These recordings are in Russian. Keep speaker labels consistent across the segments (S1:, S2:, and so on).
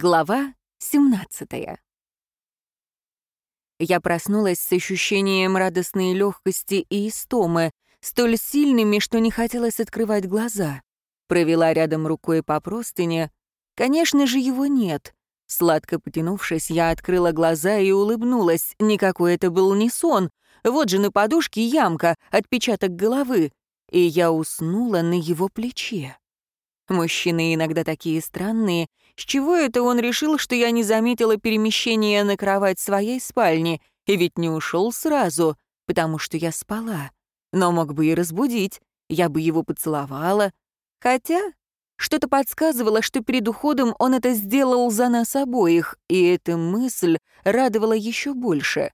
S1: Глава 17 Я проснулась с ощущением радостной легкости и истомы, столь сильными, что не хотелось открывать глаза. Провела рядом рукой по простыне. Конечно же, его нет. Сладко потянувшись, я открыла глаза и улыбнулась. Никакой это был не сон. Вот же на подушке ямка, отпечаток головы. И я уснула на его плече. Мужчины иногда такие странные. С чего это он решил, что я не заметила перемещения на кровать своей спальни? И ведь не ушел сразу, потому что я спала. Но мог бы и разбудить. Я бы его поцеловала. Хотя что-то подсказывало, что перед уходом он это сделал за нас обоих, и эта мысль радовала еще больше.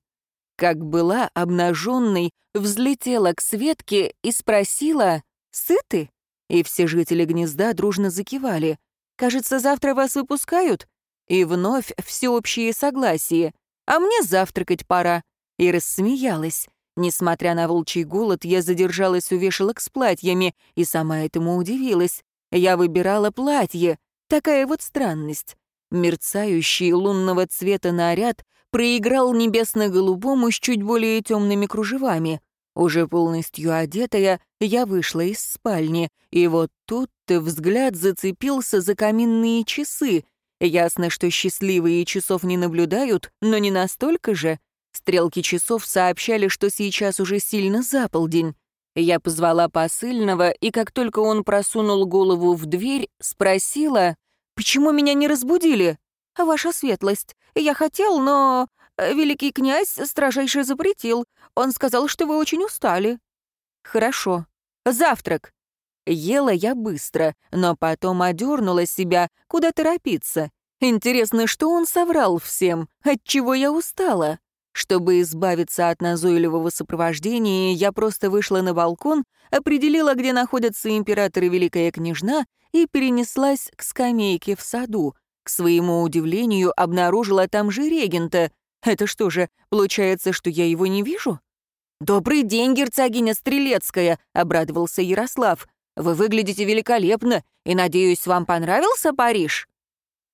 S1: Как была обнаженной, взлетела к Светке и спросила «Сыты?» И все жители гнезда дружно закивали. «Кажется, завтра вас выпускают?» И вновь всеобщее согласие. «А мне завтракать пора». И рассмеялась. Несмотря на волчий голод, я задержалась у вешалок с платьями и сама этому удивилась. Я выбирала платье. Такая вот странность. Мерцающий лунного цвета наряд проиграл небесно-голубому с чуть более темными кружевами. Уже полностью одетая, я вышла из спальни, и вот тут-то взгляд зацепился за каминные часы. Ясно, что счастливые часов не наблюдают, но не настолько же. Стрелки часов сообщали, что сейчас уже сильно за полдень. Я позвала посыльного, и как только он просунул голову в дверь, спросила, «Почему меня не разбудили?» «Ваша светлость, я хотел, но великий князь строжайше запретил. Он сказал, что вы очень устали». «Хорошо. Завтрак». Ела я быстро, но потом одернула себя, куда торопиться. Интересно, что он соврал всем, отчего я устала? Чтобы избавиться от назойливого сопровождения, я просто вышла на балкон, определила, где находятся император и великая княжна, и перенеслась к скамейке в саду. К своему удивлению, обнаружила там же регента — это что же, получается, что я его не вижу? «Добрый день, герцогиня Стрелецкая!» — обрадовался Ярослав. «Вы выглядите великолепно, и, надеюсь, вам понравился Париж?»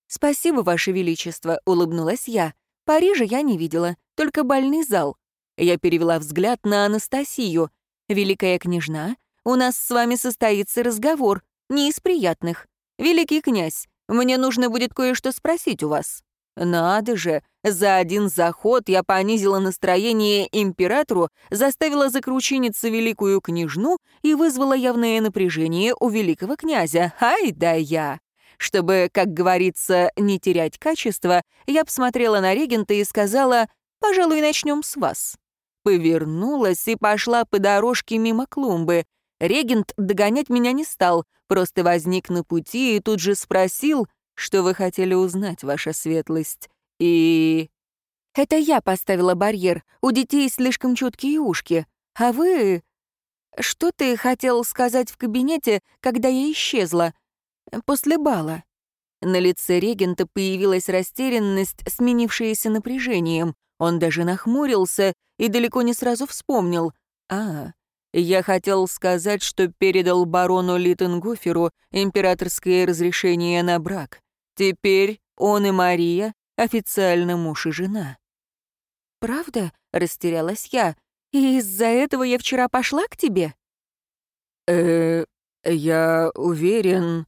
S1: «Спасибо, Ваше Величество», — улыбнулась я. «Парижа я не видела, только больный зал». Я перевела взгляд на Анастасию. «Великая княжна, у нас с вами состоится разговор, не из приятных. Великий князь, мне нужно будет кое-что спросить у вас». Надо же, за один заход я понизила настроение императору, заставила закручиниться великую княжну и вызвала явное напряжение у великого князя. Ай да я! Чтобы, как говорится, не терять качество, я посмотрела на регента и сказала, «Пожалуй, начнем с вас». Повернулась и пошла по дорожке мимо клумбы. Регент догонять меня не стал, просто возник на пути и тут же спросил — что вы хотели узнать, ваша светлость, и...» «Это я поставила барьер, у детей слишком чуткие ушки, а вы...» «Что ты хотел сказать в кабинете, когда я исчезла? После бала?» На лице регента появилась растерянность, сменившаяся напряжением. Он даже нахмурился и далеко не сразу вспомнил. «А, я хотел сказать, что передал барону Литтенгоферу императорское разрешение на брак. Теперь он и Мария официально муж и жена. «Правда?» — растерялась я. «И из-за этого я вчера пошла к тебе?» «Э, я уверен,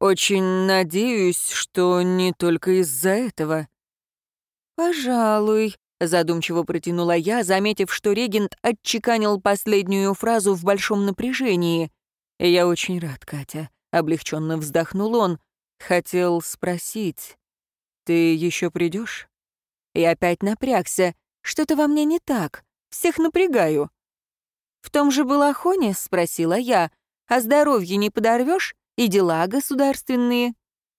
S1: очень надеюсь, что не только из-за этого». «Пожалуй», — задумчиво протянула я, заметив, что регент отчеканил последнюю фразу в большом напряжении. «Я очень рад, Катя», — облегченно вздохнул он. Хотел спросить, ты еще придешь? И опять напрягся. Что-то во мне не так. Всех напрягаю. В том же балахоне, спросила я, а здоровье не подорвешь? И дела государственные.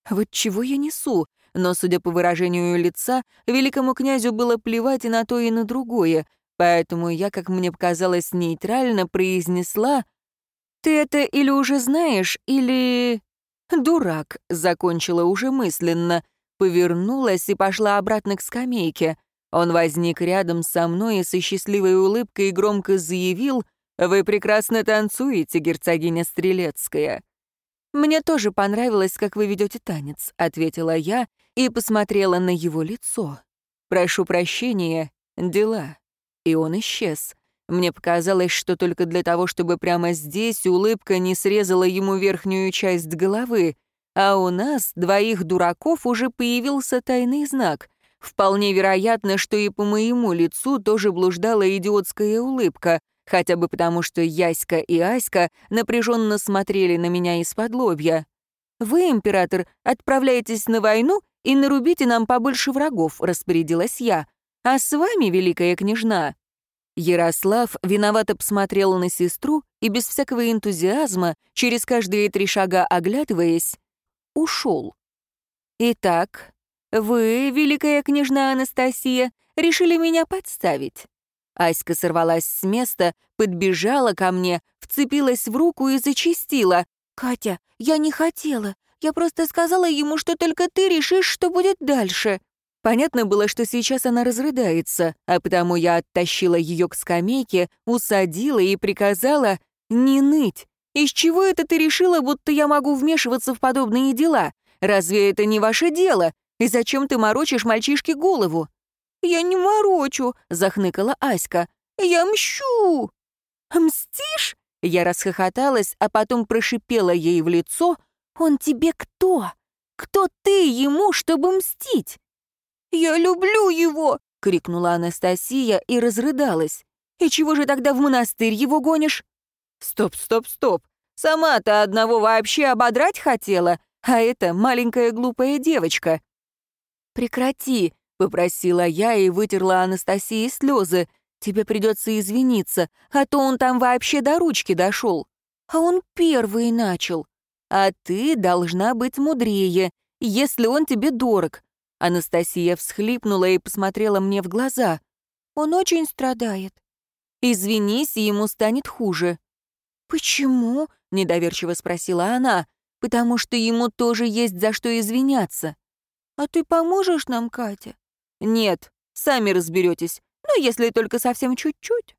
S1: Вот чего я несу? Но, судя по выражению лица, великому князю было плевать и на то, и на другое, поэтому я, как мне показалось, нейтрально произнесла «Ты это или уже знаешь, или...» «Дурак», — закончила уже мысленно, повернулась и пошла обратно к скамейке. Он возник рядом со мной и со счастливой улыбкой громко заявил «Вы прекрасно танцуете, герцогиня Стрелецкая». «Мне тоже понравилось, как вы ведете танец», — ответила я и посмотрела на его лицо. «Прошу прощения, дела». И он исчез. Мне показалось, что только для того, чтобы прямо здесь улыбка не срезала ему верхнюю часть головы, а у нас, двоих дураков, уже появился тайный знак. Вполне вероятно, что и по моему лицу тоже блуждала идиотская улыбка, хотя бы потому, что Яська и Аська напряженно смотрели на меня из-под лобья. «Вы, император, отправляетесь на войну и нарубите нам побольше врагов», — распорядилась я. «А с вами, великая княжна?» Ярослав виновато посмотрел на сестру и без всякого энтузиазма, через каждые три шага оглядываясь, ушел. «Итак, вы, великая княжна Анастасия, решили меня подставить?» Аська сорвалась с места, подбежала ко мне, вцепилась в руку и зачистила. «Катя, я не хотела. Я просто сказала ему, что только ты решишь, что будет дальше». Понятно было, что сейчас она разрыдается, а потому я оттащила ее к скамейке, усадила и приказала не ныть. «Из чего это ты решила, будто я могу вмешиваться в подобные дела? Разве это не ваше дело? И зачем ты морочишь мальчишке голову?» «Я не морочу», — захныкала Аська. «Я мщу». «Мстишь?» Я расхохоталась, а потом прошипела ей в лицо. «Он тебе кто? Кто ты ему, чтобы мстить?» «Я люблю его!» — крикнула Анастасия и разрыдалась. «И чего же тогда в монастырь его гонишь?» «Стоп, стоп, стоп! Сама-то одного вообще ободрать хотела, а это маленькая глупая девочка». «Прекрати!» Попросила я и вытерла Анастасии слезы. Тебе придется извиниться, а то он там вообще до ручки дошел. А он первый начал. А ты должна быть мудрее, если он тебе дорог. Анастасия всхлипнула и посмотрела мне в глаза. Он очень страдает. Извинись, и ему станет хуже. «Почему?» — недоверчиво спросила она. «Потому что ему тоже есть за что извиняться». «А ты поможешь нам, Катя?» «Нет, сами разберетесь, но если только совсем чуть-чуть».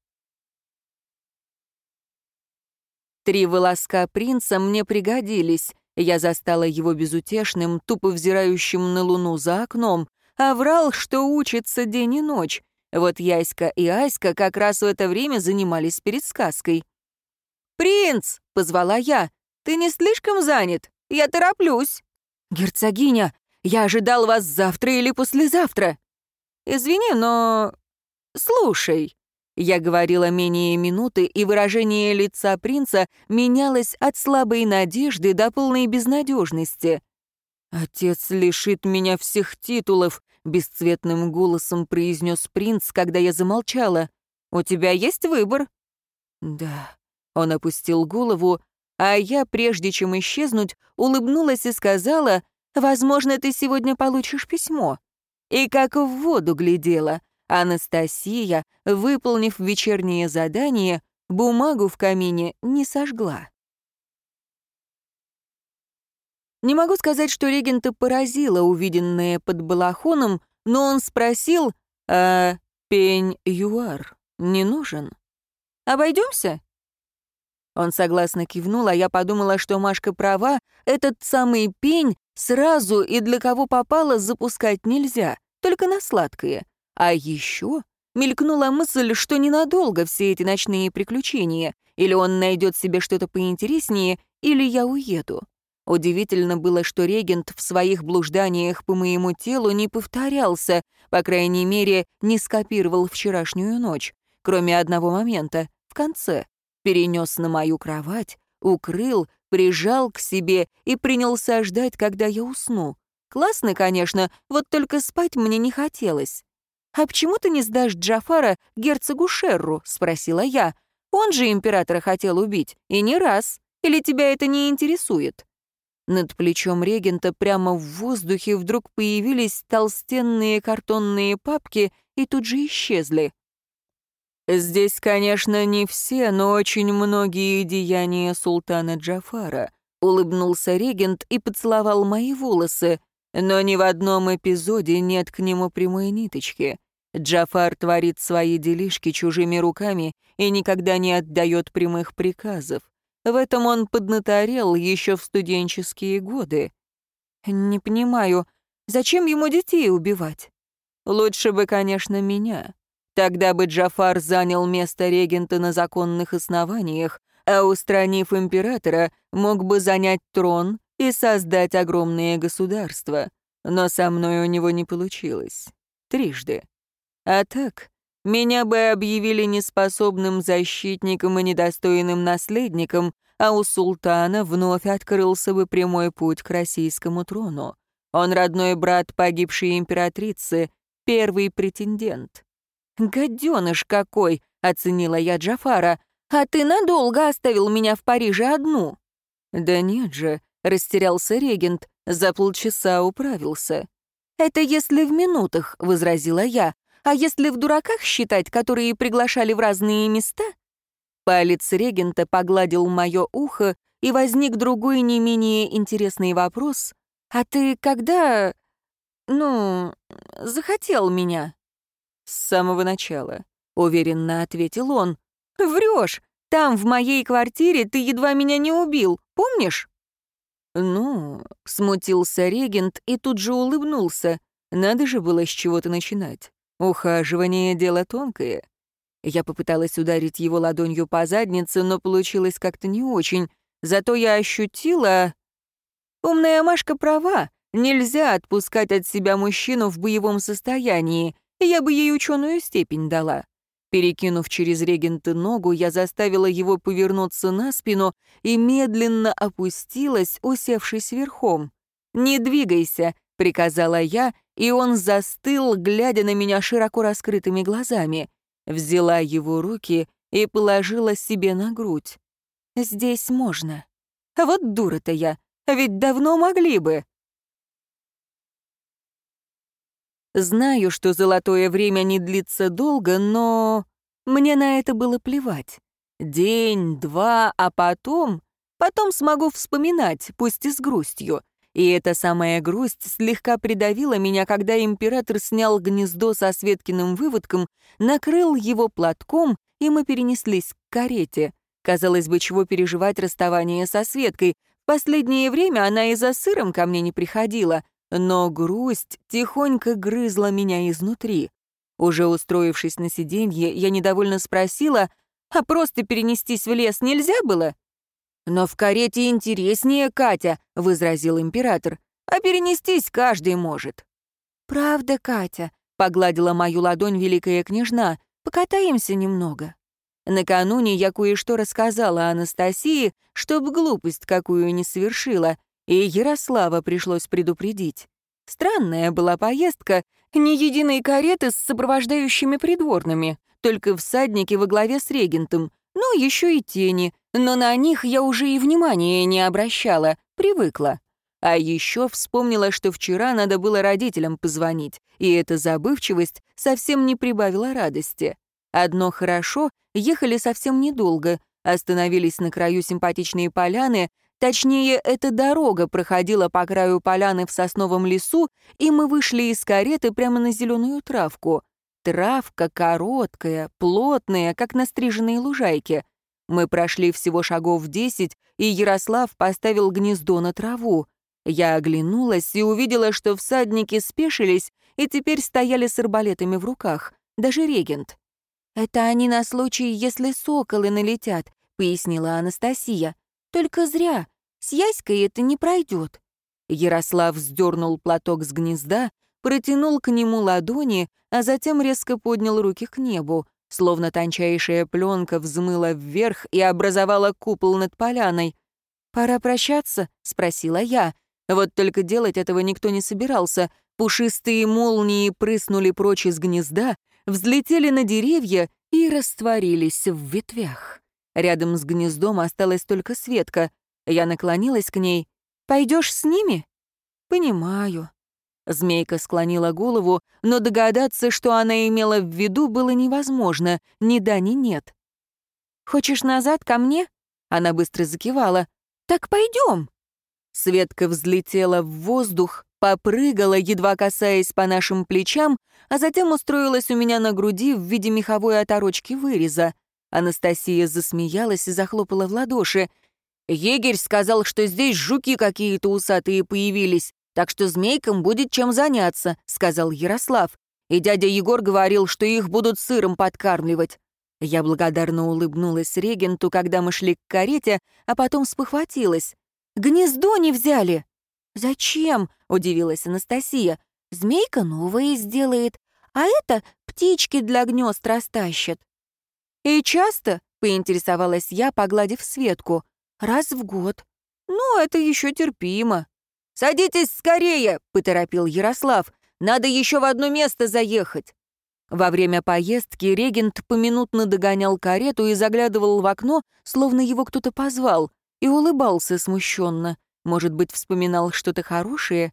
S1: Три волоска принца мне пригодились. Я застала его безутешным, тупо взирающим на луну за окном, а врал, что учится день и ночь. Вот Яська и Аська как раз в это время занимались перед сказкой. «Принц!» — позвала я. «Ты не слишком занят? Я тороплюсь». «Герцогиня, я ожидал вас завтра или послезавтра». «Извини, но... слушай». Я говорила менее минуты, и выражение лица принца менялось от слабой надежды до полной безнадежности. «Отец лишит меня всех титулов», — бесцветным голосом произнес принц, когда я замолчала. «У тебя есть выбор?» «Да». Он опустил голову, а я, прежде чем исчезнуть, улыбнулась и сказала, «Возможно, ты сегодня получишь письмо». И как в воду глядела. Анастасия, выполнив вечернее задание, бумагу в камине не сожгла. Не могу сказать, что регента поразило увиденное под балахоном, но он спросил, а пень-юар не нужен? Обойдемся? Он согласно кивнул, а я подумала, что Машка права, этот самый пень сразу и для кого попало запускать нельзя только на сладкое. А еще мелькнула мысль, что ненадолго все эти ночные приключения. Или он найдет себе что-то поинтереснее, или я уеду. Удивительно было, что регент в своих блужданиях по моему телу не повторялся, по крайней мере, не скопировал вчерашнюю ночь, кроме одного момента, в конце. Перенес на мою кровать, укрыл, прижал к себе и принялся ждать, когда я усну. Классно, конечно, вот только спать мне не хотелось. «А почему ты не сдашь Джафара герцогу Шерру?» — спросила я. «Он же императора хотел убить, и не раз. Или тебя это не интересует?» Над плечом регента прямо в воздухе вдруг появились толстенные картонные папки и тут же исчезли. «Здесь, конечно, не все, но очень многие деяния султана Джафара», — улыбнулся регент и поцеловал мои волосы. Но ни в одном эпизоде нет к нему прямой ниточки. Джафар творит свои делишки чужими руками и никогда не отдает прямых приказов. В этом он поднаторел еще в студенческие годы. Не понимаю, зачем ему детей убивать? Лучше бы, конечно, меня. Тогда бы Джафар занял место регента на законных основаниях, а устранив императора, мог бы занять трон и создать огромное государство. Но со мной у него не получилось. Трижды. А так, меня бы объявили неспособным защитником и недостойным наследником, а у султана вновь открылся бы прямой путь к российскому трону. Он родной брат погибшей императрицы, первый претендент. «Гаденыш какой!» — оценила я Джафара. «А ты надолго оставил меня в Париже одну?» «Да нет же», — растерялся регент, за полчаса управился. «Это если в минутах», — возразила я. А если в дураках считать, которые приглашали в разные места? Палец регента погладил мое ухо, и возник другой не менее интересный вопрос. «А ты когда... ну... захотел меня?» «С самого начала», — уверенно ответил он. «Врешь! Там, в моей квартире, ты едва меня не убил, помнишь?» «Ну...» — смутился регент и тут же улыбнулся. «Надо же было с чего-то начинать. Ухаживание — дело тонкое. Я попыталась ударить его ладонью по заднице, но получилось как-то не очень. Зато я ощутила... Умная Машка права. Нельзя отпускать от себя мужчину в боевом состоянии. Я бы ей ученую степень дала. Перекинув через регента ногу, я заставила его повернуться на спину и медленно опустилась, усевшись верхом. «Не двигайся», — приказала я, и он застыл, глядя на меня широко раскрытыми глазами. Взяла его руки и положила себе на грудь. «Здесь можно. Вот дура-то я, ведь давно могли бы». Знаю, что золотое время не длится долго, но мне на это было плевать. День, два, а потом... Потом смогу вспоминать, пусть и с грустью. И эта самая грусть слегка придавила меня, когда император снял гнездо со Светкиным выводком, накрыл его платком, и мы перенеслись к карете. Казалось бы, чего переживать расставание со Светкой. В последнее время она и за сыром ко мне не приходила, но грусть тихонько грызла меня изнутри. Уже устроившись на сиденье, я недовольно спросила, а просто перенестись в лес нельзя было? «Но в карете интереснее, Катя», — возразил император. «А перенестись каждый может». «Правда, Катя», — погладила мою ладонь великая княжна. «Покатаемся немного». Накануне я кое-что рассказала Анастасии, чтоб глупость какую не совершила, и Ярослава пришлось предупредить. Странная была поездка, ни единой кареты с сопровождающими придворными, только всадники во главе с регентом, ну, еще и тени, но на них я уже и внимания не обращала, привыкла. А еще вспомнила, что вчера надо было родителям позвонить, и эта забывчивость совсем не прибавила радости. Одно хорошо, ехали совсем недолго, остановились на краю симпатичной поляны, точнее, эта дорога проходила по краю поляны в сосновом лесу, и мы вышли из кареты прямо на зеленую травку. Травка короткая, плотная, как на стриженной лужайке. Мы прошли всего шагов десять, и Ярослав поставил гнездо на траву. Я оглянулась и увидела, что всадники спешились и теперь стояли с арбалетами в руках, даже регент. «Это они на случай, если соколы налетят», — пояснила Анастасия. «Только зря. С Яськой это не пройдет». Ярослав сдернул платок с гнезда, протянул к нему ладони, а затем резко поднял руки к небу словно тончайшая пленка взмыла вверх и образовала купол над поляной. «Пора прощаться?» — спросила я. Вот только делать этого никто не собирался. Пушистые молнии прыснули прочь из гнезда, взлетели на деревья и растворились в ветвях. Рядом с гнездом осталась только Светка. Я наклонилась к ней. «Пойдешь с ними?» «Понимаю. Змейка склонила голову, но догадаться, что она имела в виду, было невозможно, ни да, ни нет. «Хочешь назад ко мне?» Она быстро закивала. «Так пойдем!» Светка взлетела в воздух, попрыгала, едва касаясь по нашим плечам, а затем устроилась у меня на груди в виде меховой оторочки выреза. Анастасия засмеялась и захлопала в ладоши. Егерь сказал, что здесь жуки какие-то усатые появились, так что змейкам будет чем заняться», — сказал Ярослав. «И дядя Егор говорил, что их будут сыром подкармливать». Я благодарно улыбнулась регенту, когда мы шли к карете, а потом спохватилась. «Гнездо не взяли!» «Зачем?» — удивилась Анастасия. «Змейка новое сделает, а это птички для гнезд растащат». «И часто?» — поинтересовалась я, погладив Светку. «Раз в год». «Ну, это еще терпимо». «Садитесь скорее!» — поторопил Ярослав. «Надо еще в одно место заехать». Во время поездки регент поминутно догонял карету и заглядывал в окно, словно его кто-то позвал, и улыбался смущенно. Может быть, вспоминал что-то хорошее?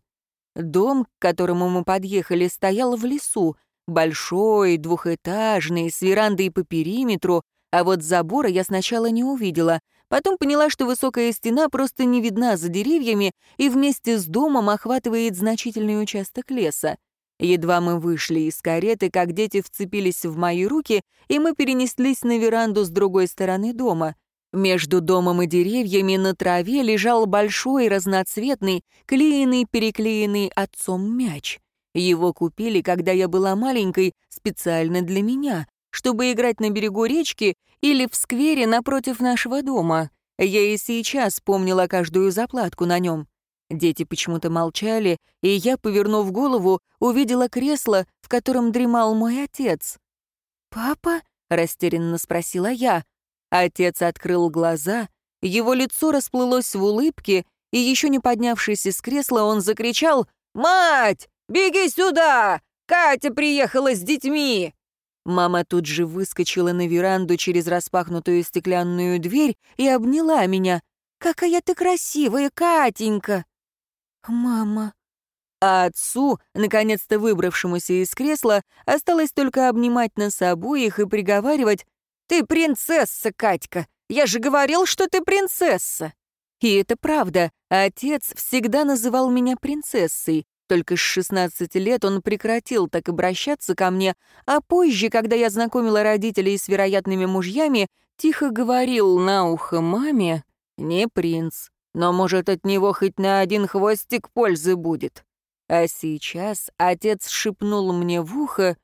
S1: Дом, к которому мы подъехали, стоял в лесу, большой, двухэтажный, с верандой по периметру, а вот забора я сначала не увидела. Потом поняла, что высокая стена просто не видна за деревьями и вместе с домом охватывает значительный участок леса. Едва мы вышли из кареты, как дети вцепились в мои руки, и мы перенеслись на веранду с другой стороны дома. Между домом и деревьями на траве лежал большой разноцветный, клеенный-переклеенный отцом мяч. Его купили, когда я была маленькой, специально для меня, чтобы играть на берегу речки или в сквере напротив нашего дома. Я и сейчас помнила каждую заплатку на нем. Дети почему-то молчали, и я, повернув голову, увидела кресло, в котором дремал мой отец. «Папа?» — растерянно спросила я. Отец открыл глаза, его лицо расплылось в улыбке, и еще не поднявшись из кресла, он закричал «Мать, беги сюда! Катя приехала с детьми!» Мама тут же выскочила на веранду через распахнутую стеклянную дверь и обняла меня. «Какая ты красивая, Катенька!» «Мама...» А отцу, наконец-то выбравшемуся из кресла, осталось только обнимать нас обоих и приговаривать «Ты принцесса, Катька! Я же говорил, что ты принцесса!» И это правда, отец всегда называл меня принцессой, только с 16 лет он прекратил так обращаться ко мне, а позже, когда я знакомила родителей с вероятными мужьями, тихо говорил на ухо маме «Не принц, но, может, от него хоть на один хвостик пользы будет. А сейчас отец шепнул мне в ухо,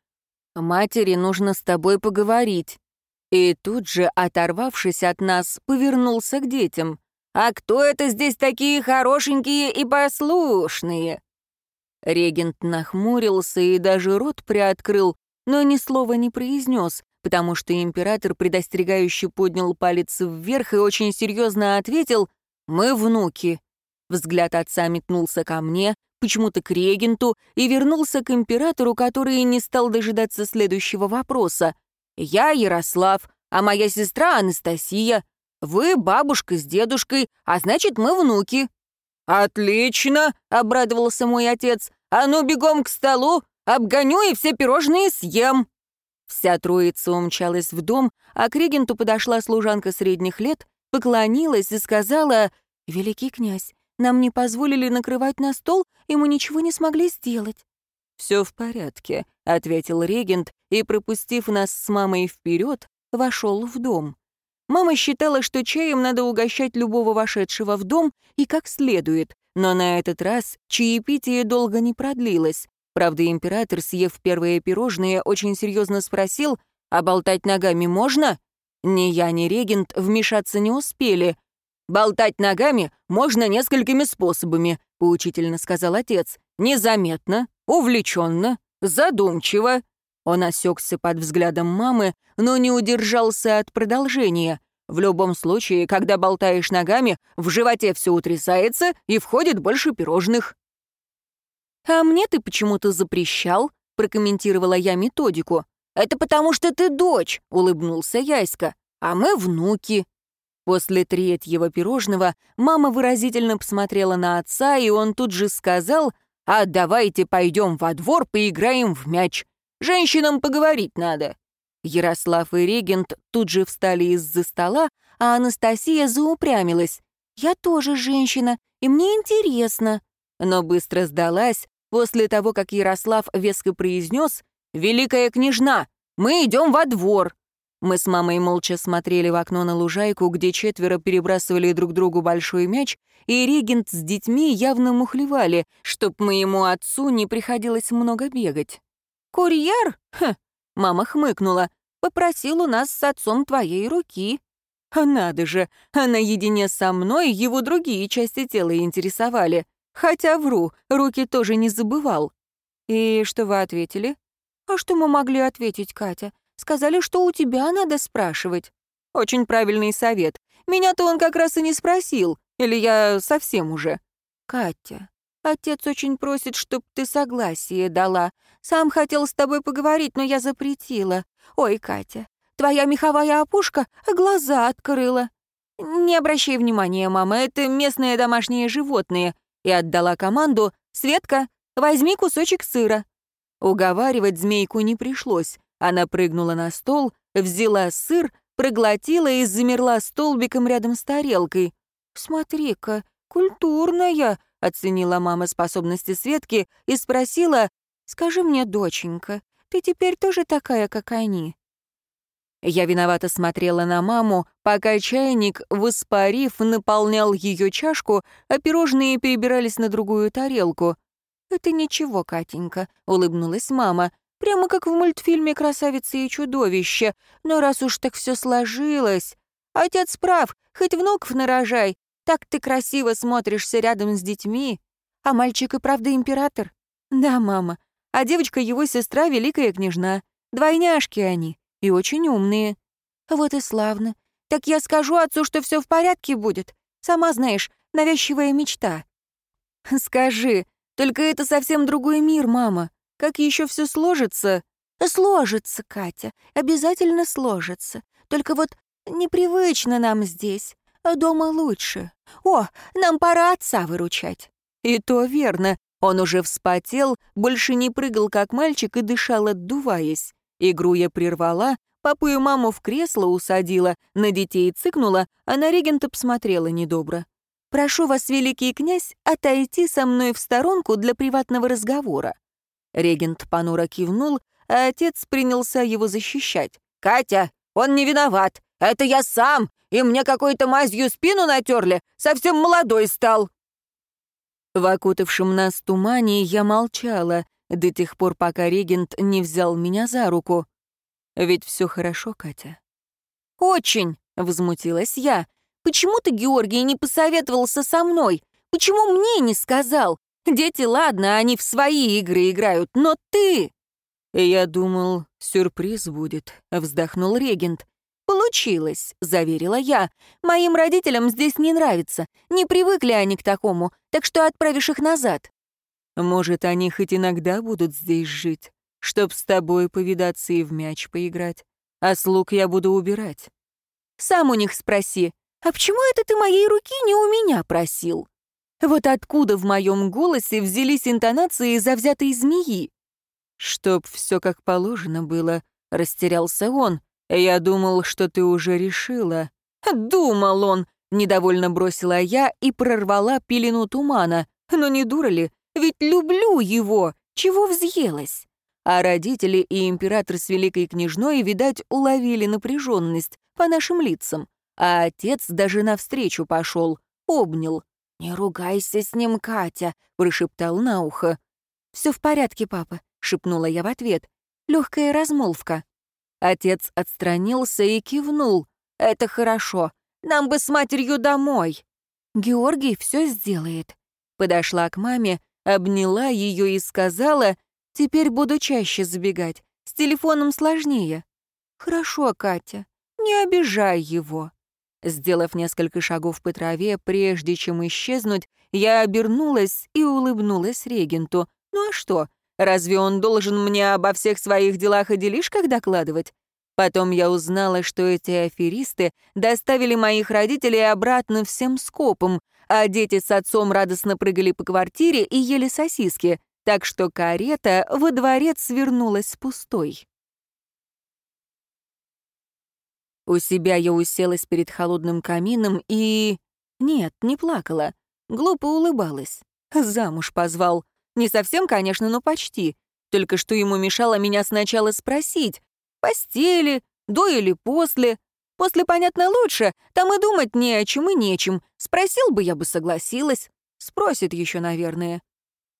S1: «Матери нужно с тобой поговорить». И тут же, оторвавшись от нас, повернулся к детям. «А кто это здесь такие хорошенькие и послушные?» Регент нахмурился и даже рот приоткрыл, но ни слова не произнес, потому что император предостерегающе поднял палец вверх и очень серьезно ответил «Мы внуки». Взгляд отца метнулся ко мне, почему-то к регенту, и вернулся к императору, который не стал дожидаться следующего вопроса. «Я Ярослав, а моя сестра Анастасия. Вы бабушка с дедушкой, а значит, мы внуки». «Отлично!» — обрадовался мой отец. «А ну, бегом к столу, обгоню и все пирожные съем!» Вся троица умчалась в дом, а к регенту подошла служанка средних лет поклонилась и сказала, «Великий князь, нам не позволили накрывать на стол, и мы ничего не смогли сделать». «Все в порядке», — ответил регент и, пропустив нас с мамой вперед, вошел в дом. Мама считала, что чаем надо угощать любого вошедшего в дом и как следует, но на этот раз чаепитие долго не продлилось. Правда, император, съев первые пирожные, очень серьезно спросил, «А болтать ногами можно?» Ни я, ни регент вмешаться не успели. «Болтать ногами можно несколькими способами», — поучительно сказал отец. «Незаметно, увлеченно, задумчиво». Он осекся под взглядом мамы, но не удержался от продолжения. В любом случае, когда болтаешь ногами, в животе все утрясается и входит больше пирожных. «А мне ты почему-то запрещал», — прокомментировала я методику. «Это потому что ты дочь», — улыбнулся Яська, «а мы внуки». После третьего пирожного мама выразительно посмотрела на отца, и он тут же сказал, «А давайте пойдем во двор, поиграем в мяч. Женщинам поговорить надо». Ярослав и регент тут же встали из-за стола, а Анастасия заупрямилась. «Я тоже женщина, и мне интересно». Но быстро сдалась после того, как Ярослав веско произнес «Великая княжна, мы идем во двор». Мы с мамой молча смотрели в окно на лужайку, где четверо перебрасывали друг другу большой мяч, и регент с детьми явно мухлевали, чтоб моему отцу не приходилось много бегать. «Курьер?» Хм, мама хмыкнула. «Попросил у нас с отцом твоей руки». Надо же, а наедине со мной его другие части тела интересовали. Хотя вру, руки тоже не забывал. «И что вы ответили?» «А что мы могли ответить, Катя? Сказали, что у тебя надо спрашивать». «Очень правильный совет. Меня-то он как раз и не спросил. Или я совсем уже?» «Катя, отец очень просит, чтоб ты согласие дала. Сам хотел с тобой поговорить, но я запретила. Ой, Катя, твоя меховая опушка глаза открыла». «Не обращай внимания, мама, это местные домашние животные». И отдала команду «Светка, возьми кусочек сыра». Уговаривать змейку не пришлось. Она прыгнула на стол, взяла сыр, проглотила и замерла столбиком рядом с тарелкой. «Смотри-ка, культурная», — оценила мама способности Светки и спросила, «Скажи мне, доченька, ты теперь тоже такая, как они?» Я виновато смотрела на маму, пока чайник, воспарив, наполнял ее чашку, а пирожные перебирались на другую тарелку. «Это ничего, Катенька», — улыбнулась мама. «Прямо как в мультфильме «Красавица и чудовище». Но раз уж так все сложилось...» «Отец прав, хоть внуков нарожай. Так ты красиво смотришься рядом с детьми. А мальчик и правда император?» «Да, мама. А девочка его сестра — великая княжна. Двойняшки они. И очень умные». «Вот и славно. Так я скажу отцу, что все в порядке будет. Сама знаешь, навязчивая мечта». «Скажи, только это совсем другой мир, мама. Как еще все сложится?» «Сложится, Катя, обязательно сложится. Только вот непривычно нам здесь. Дома лучше. О, нам пора отца выручать». И то верно. Он уже вспотел, больше не прыгал, как мальчик, и дышал, отдуваясь. Игру я прервала, папу и маму в кресло усадила, на детей цыкнула, а на регента посмотрела недобро. «Прошу вас, великий князь, отойти со мной в сторонку для приватного разговора». Регент понуро кивнул, а отец принялся его защищать. «Катя, он не виноват. Это я сам, и мне какой-то мазью спину натерли, совсем молодой стал». В окутавшем нас тумане я молчала, до тех пор, пока регент не взял меня за руку. «Ведь все хорошо, Катя». «Очень», — возмутилась я. Почему ты, Георгий, не посоветовался со мной? Почему мне не сказал? Дети, ладно, они в свои игры играют, но ты...» «Я думал, сюрприз будет», — вздохнул регент. «Получилось», — заверила я. «Моим родителям здесь не нравится. Не привыкли они к такому, так что отправишь их назад». «Может, они хоть иногда будут здесь жить, чтоб с тобой повидаться и в мяч поиграть. А слуг я буду убирать». «Сам у них спроси. «А почему это ты моей руки не у меня просил?» Вот откуда в моем голосе взялись интонации завзятой змеи? «Чтоб все как положено было», — растерялся он. «Я думал, что ты уже решила». «Думал он», — недовольно бросила я и прорвала пелену тумана. «Но не дура ли? Ведь люблю его! Чего взъелась?» А родители и император с великой княжной, видать, уловили напряженность по нашим лицам. А отец даже навстречу пошел, обнял. «Не ругайся с ним, Катя», — прошептал на ухо. «Все в порядке, папа», — шепнула я в ответ. Легкая размолвка. Отец отстранился и кивнул. «Это хорошо. Нам бы с матерью домой». «Георгий все сделает». Подошла к маме, обняла ее и сказала, «Теперь буду чаще забегать. С телефоном сложнее». «Хорошо, Катя, не обижай его». Сделав несколько шагов по траве, прежде чем исчезнуть, я обернулась и улыбнулась регенту. Ну а что, разве он должен мне обо всех своих делах и делишках докладывать? Потом я узнала, что эти аферисты доставили моих родителей обратно всем скопом, а дети с отцом радостно прыгали по квартире и ели сосиски, так что карета во дворец вернулась пустой. У себя я уселась перед холодным камином и... Нет, не плакала. Глупо улыбалась. Замуж позвал. Не совсем, конечно, но почти. Только что ему мешало меня сначала спросить. Постели, До или после? После, понятно, лучше. Там и думать не о чем и нечем. Спросил бы, я бы согласилась. Спросит еще, наверное.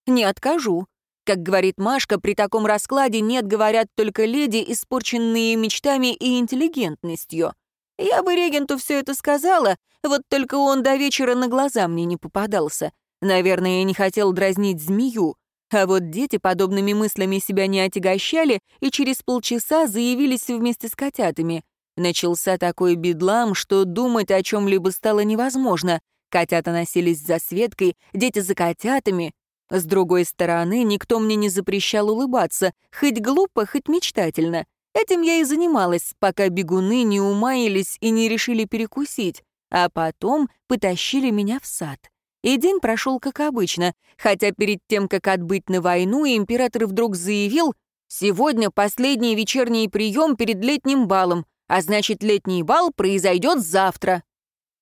S1: Не откажу. Как говорит Машка, при таком раскладе нет, говорят, только леди, испорченные мечтами и интеллигентностью. Я бы регенту все это сказала, вот только он до вечера на глаза мне не попадался. Наверное, не хотел дразнить змею. А вот дети подобными мыслями себя не отягощали и через полчаса заявились вместе с котятами. Начался такой бедлам, что думать о чем-либо стало невозможно. Котята носились за Светкой, дети за котятами. С другой стороны, никто мне не запрещал улыбаться, хоть глупо, хоть мечтательно. Этим я и занималась, пока бегуны не умаялись и не решили перекусить, а потом потащили меня в сад. И день прошел как обычно, хотя перед тем, как отбыть на войну, император вдруг заявил, «Сегодня последний вечерний прием перед летним балом, а значит, летний бал произойдет завтра».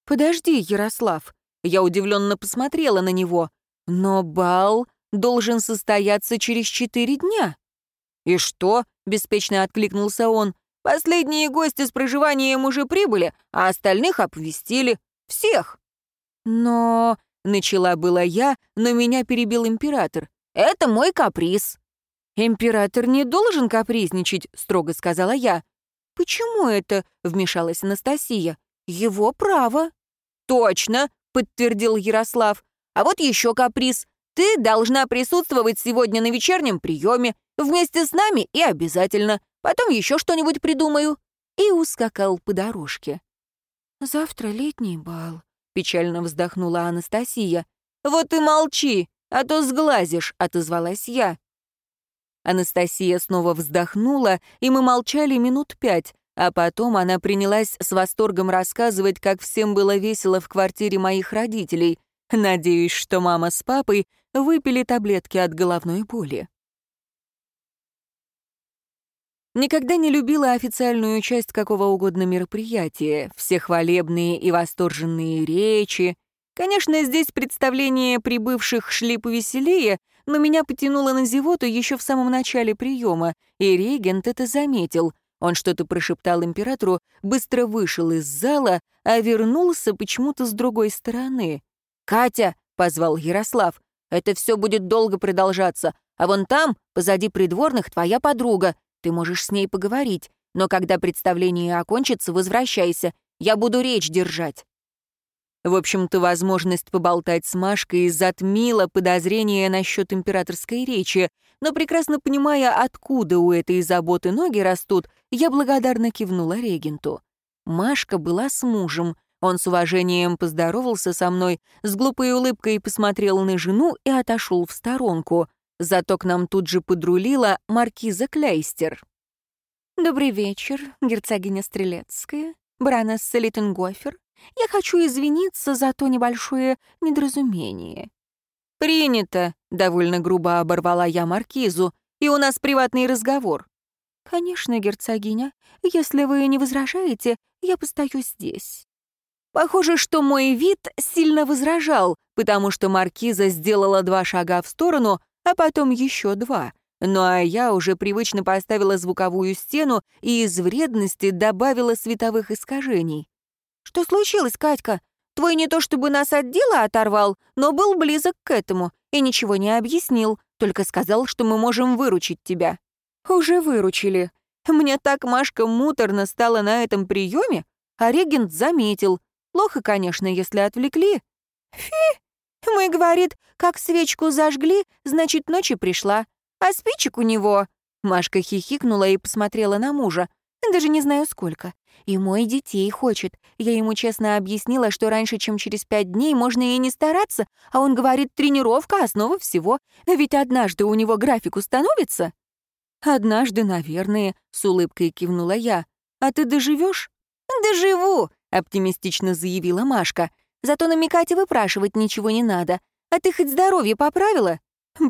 S1: «Подожди, Ярослав». Я удивленно посмотрела на него. «Но бал должен состояться через четыре дня». «И что?» — беспечно откликнулся он. «Последние гости с проживанием уже прибыли, а остальных оповестили. Всех». «Но...» — начала была я, но меня перебил император. «Это мой каприз». «Император не должен капризничать», — строго сказала я. «Почему это?» — вмешалась Анастасия. «Его право». «Точно», — подтвердил Ярослав. «А вот еще каприз. Ты должна присутствовать сегодня на вечернем приеме, вместе с нами и обязательно. Потом еще что-нибудь придумаю». И ускакал по дорожке. «Завтра летний бал», — печально вздохнула Анастасия. «Вот и молчи, а то сглазишь», — отозвалась я. Анастасия снова вздохнула, и мы молчали минут пять, а потом она принялась с восторгом рассказывать, как всем было весело в квартире моих родителей. Надеюсь, что мама с папой выпили таблетки от головной боли. Никогда не любила официальную часть какого угодно мероприятия, все хвалебные и восторженные речи. Конечно, здесь представления прибывших шли повеселее, но меня потянуло на зевоту еще в самом начале приема, и регент это заметил. Он что-то прошептал императору, быстро вышел из зала, а вернулся почему-то с другой стороны. «Катя!» — позвал Ярослав. «Это все будет долго продолжаться, а вон там, позади придворных, твоя подруга. Ты можешь с ней поговорить, но когда представление окончится, возвращайся. Я буду речь держать». В общем-то, возможность поболтать с Машкой затмила подозрения насчет императорской речи, но прекрасно понимая, откуда у этой заботы ноги растут, я благодарно кивнула регенту. Машка была с мужем. Он с уважением поздоровался со мной, с глупой улыбкой посмотрел на жену и отошел в сторонку. Зато к нам тут же подрулила маркиза Кляйстер. «Добрый вечер, герцогиня Стрелецкая, баронесса Литтенгофер. Я хочу извиниться за то небольшое недоразумение». «Принято», — довольно грубо оборвала я маркизу, «и у нас приватный разговор». «Конечно, герцогиня. Если вы не возражаете, я постою здесь». Похоже, что мой вид сильно возражал, потому что маркиза сделала два шага в сторону, а потом еще два. Ну а я уже привычно поставила звуковую стену и из вредности добавила световых искажений. «Что случилось, Катька? Твой не то чтобы нас от дела оторвал, но был близок к этому и ничего не объяснил, только сказал, что мы можем выручить тебя». «Уже выручили. Мне так Машка муторно стала на этом приеме, а регент заметил. Плохо, конечно, если отвлекли». «Фи!» Мы, говорит, как свечку зажгли, значит, ночи пришла. А спичек у него...» Машка хихикнула и посмотрела на мужа. «Даже не знаю сколько. И мой детей хочет. Я ему честно объяснила, что раньше, чем через пять дней, можно и не стараться, а он говорит, тренировка — основа всего. Ведь однажды у него график установится». «Однажды, наверное», — с улыбкой кивнула я. «А ты доживешь?» «Доживу», — оптимистично заявила Машка. «Зато намекать и выпрашивать ничего не надо. А ты хоть здоровье поправила?»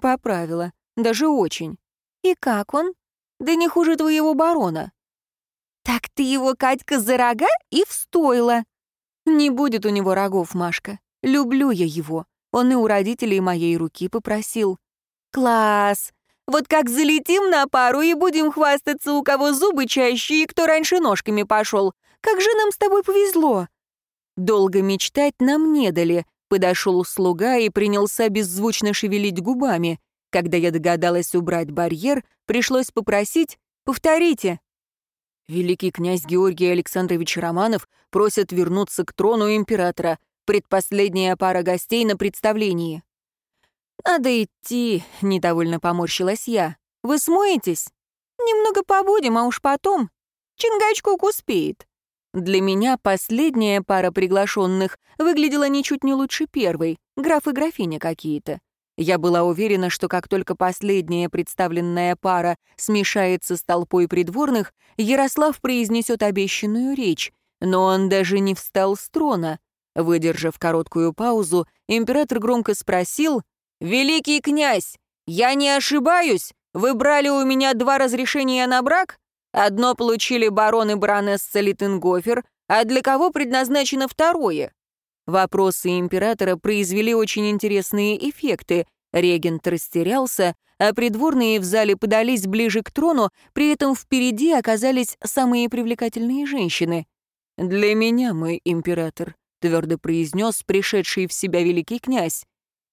S1: «Поправила. Даже очень». «И как он?» «Да не хуже твоего барона». «Так ты его, Катька, за рога и встойла». «Не будет у него рогов, Машка. Люблю я его. Он и у родителей моей руки попросил». «Класс! Вот как залетим на пару и будем хвастаться, у кого зубы чаще и кто раньше ножками пошел. Как же нам с тобой повезло!» Долго мечтать нам не дали. Подошел слуга и принялся беззвучно шевелить губами. Когда я догадалась убрать барьер, пришлось попросить «повторите». Великий князь Георгий Александрович Романов просит вернуться к трону императора, предпоследняя пара гостей на представлении. «Надо идти», — недовольно поморщилась я. «Вы смоетесь? Немного побудем, а уж потом. Чингачкук успеет». Для меня последняя пара приглашенных выглядела ничуть не лучше первой, граф и графиня какие-то. Я была уверена, что как только последняя представленная пара смешается с толпой придворных, Ярослав произнесет обещанную речь, но он даже не встал с трона. Выдержав короткую паузу, император громко спросил, «Великий князь, я не ошибаюсь? Вы брали у меня два разрешения на брак? Одно получили барон и баронесса Литтенгофер, а для кого предназначено второе?» Вопросы императора произвели очень интересные эффекты. Регент растерялся, а придворные в зале подались ближе к трону, при этом впереди оказались самые привлекательные женщины. «Для меня, мой император», — твердо произнес пришедший в себя великий князь.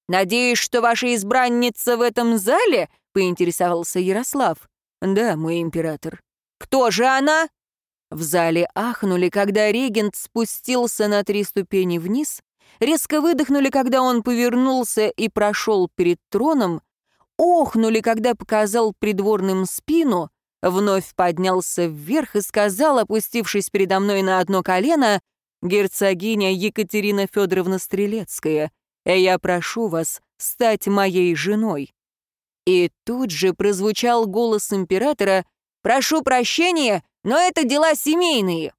S1: «Надеюсь, что ваша избранница в этом зале?» — поинтересовался Ярослав. «Да, мой император». «Кто же она?» В зале ахнули, когда регент спустился на три ступени вниз, резко выдохнули, когда он повернулся и прошел перед троном, охнули, когда показал придворным спину, вновь поднялся вверх и сказал, опустившись передо мной на одно колено, «Герцогиня Екатерина Федоровна Стрелецкая, я прошу вас стать моей женой». И тут же прозвучал голос императора «Прошу прощения, но это дела семейные».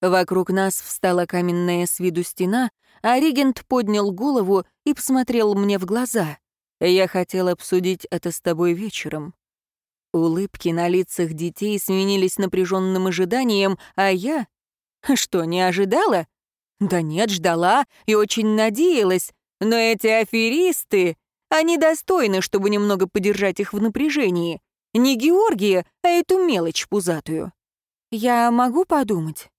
S1: Вокруг нас встала каменная с виду стена, а регент поднял голову и посмотрел мне в глаза. «Я хотел обсудить это с тобой вечером». Улыбки на лицах детей сменились напряженным ожиданием, а я... Что, не ожидала? Да нет, ждала и очень надеялась. Но эти аферисты, они достойны, чтобы немного подержать их в напряжении. Не Георгия, а эту мелочь пузатую. Я могу подумать?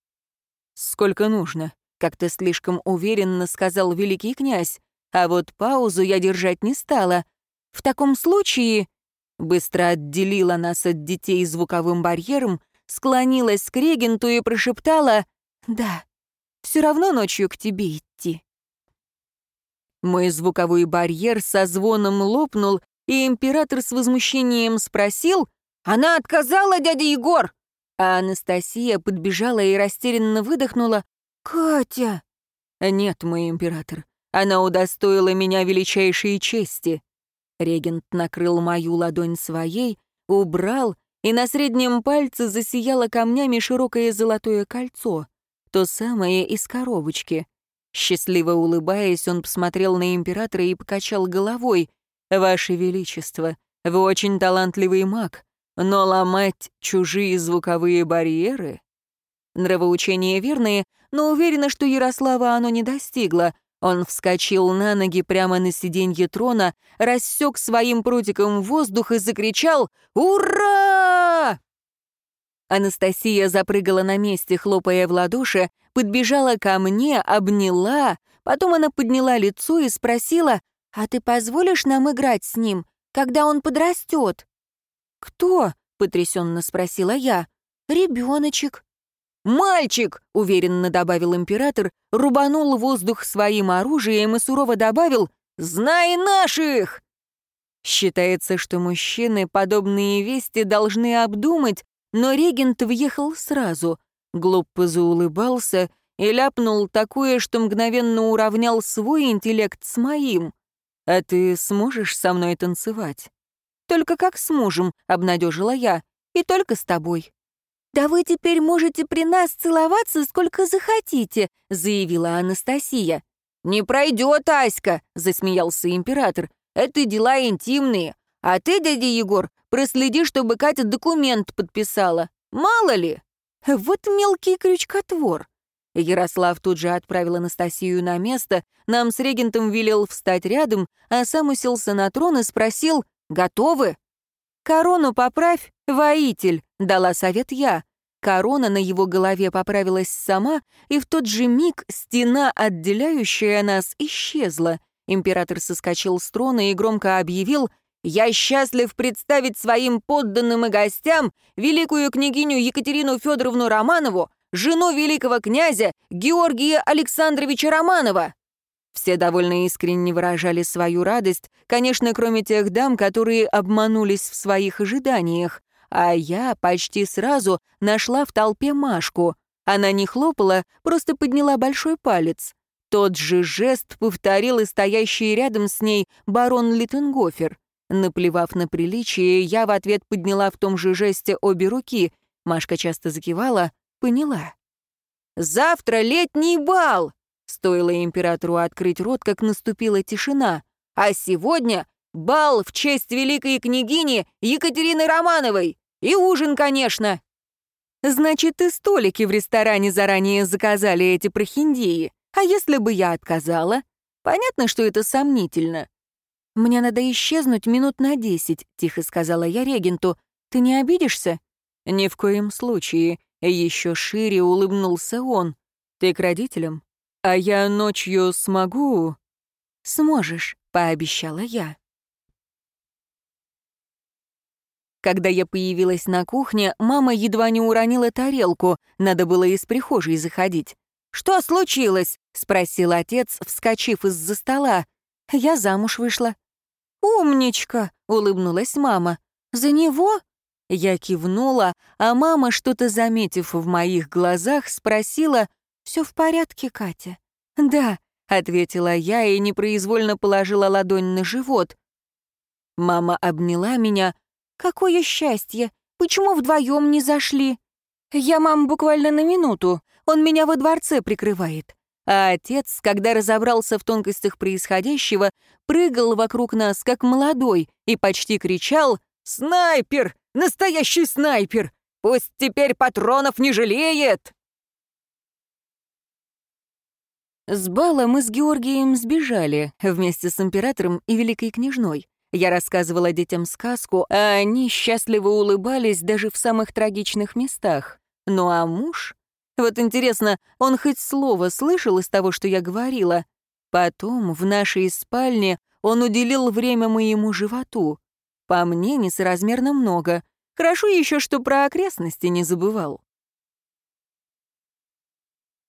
S1: Сколько нужно, как-то слишком уверенно сказал великий князь. А вот паузу я держать не стала. В таком случае быстро отделила нас от детей звуковым барьером, склонилась к регенту и прошептала «Да, все равно ночью к тебе идти». Мой звуковой барьер со звоном лопнул, и император с возмущением спросил, «Она отказала, дядя Егор?» А Анастасия подбежала и растерянно выдохнула, «Катя!» «Нет, мой император, она удостоила меня величайшей чести». Регент накрыл мою ладонь своей, убрал, и на среднем пальце засияло камнями широкое золотое кольцо, то самое из коробочки. Счастливо улыбаясь, он посмотрел на императора и покачал головой. «Ваше Величество, вы очень талантливый маг, но ломать чужие звуковые барьеры...» Нравоучения верные, но уверена, что Ярослава оно не достигло. Он вскочил на ноги прямо на сиденье трона, рассек своим прутиком воздух и закричал «Ура!». Анастасия запрыгала на месте, хлопая в ладоши, подбежала ко мне, обняла, потом она подняла лицо и спросила «А ты позволишь нам играть с ним, когда он подрастет?» «Кто?» — потрясенно спросила я. «Ребеночек». «Мальчик!» — уверенно добавил император, рубанул воздух своим оружием и сурово добавил «Знай наших!» Считается, что мужчины подобные вести должны обдумать, но регент въехал сразу, глупо заулыбался и ляпнул такое, что мгновенно уравнял свой интеллект с моим. «А ты сможешь со мной танцевать?» «Только как с мужем», — обнадежила я, — «и только с тобой». «Да вы теперь можете при нас целоваться сколько захотите», — заявила Анастасия. «Не пройдет, Аська», — засмеялся император. «Это дела интимные. А ты, дядя Егор, проследи, чтобы Катя документ подписала. Мало ли». Вот мелкий крючкотвор. Ярослав тут же отправил Анастасию на место, нам с регентом велел встать рядом, а сам уселся на трон и спросил «Готовы? «Корону поправь, воитель», — дала совет я. Корона на его голове поправилась сама, и в тот же миг стена, отделяющая нас, исчезла. Император соскочил с трона и громко объявил «Я счастлив представить своим подданным и гостям великую княгиню Екатерину Федоровну Романову, жену великого князя Георгия Александровича Романова». Все довольно искренне выражали свою радость, конечно, кроме тех дам, которые обманулись в своих ожиданиях. А я почти сразу нашла в толпе Машку. Она не хлопала, просто подняла большой палец. Тот же жест повторил и стоящий рядом с ней барон Литтенгофер. Наплевав на приличие, я в ответ подняла в том же жесте обе руки. Машка часто закивала, поняла. «Завтра летний бал!» Стоило императору открыть рот, как наступила тишина. «А сегодня бал в честь великой княгини Екатерины Романовой! И ужин, конечно!» «Значит, и столики в ресторане заранее заказали эти прохиндеи. А если бы я отказала? Понятно, что это сомнительно». «Мне надо исчезнуть минут на десять», — тихо сказала я регенту. «Ты не обидишься?» «Ни в коем случае», — еще шире улыбнулся он. «Ты к родителям? А я ночью смогу?» «Сможешь», — пообещала я. Когда я появилась на кухне, мама едва не уронила тарелку, надо было из прихожей заходить. «Что случилось?» — спросил отец, вскочив из-за стола. «Я замуж вышла». «Умничка!» — улыбнулась мама. «За него?» Я кивнула, а мама, что-то заметив в моих глазах, спросила, «Все в порядке, Катя?» «Да», — ответила я и непроизвольно положила ладонь на живот. Мама обняла меня, «Какое счастье! Почему вдвоем не зашли?» «Я, мам, буквально на минуту. Он меня во дворце прикрывает». А отец, когда разобрался в тонкостях происходящего, прыгал вокруг нас, как молодой, и почти кричал «Снайпер! Настоящий снайпер! Пусть теперь патронов не жалеет!» С бала мы с Георгием сбежали вместе с императором и великой княжной. Я рассказывала детям сказку, а они счастливо улыбались даже в самых трагичных местах. Ну а муж? Вот интересно, он хоть слово слышал из того, что я говорила? Потом в нашей спальне он уделил время моему животу. По мне, несоразмерно много. Хорошо еще, что про окрестности не забывал.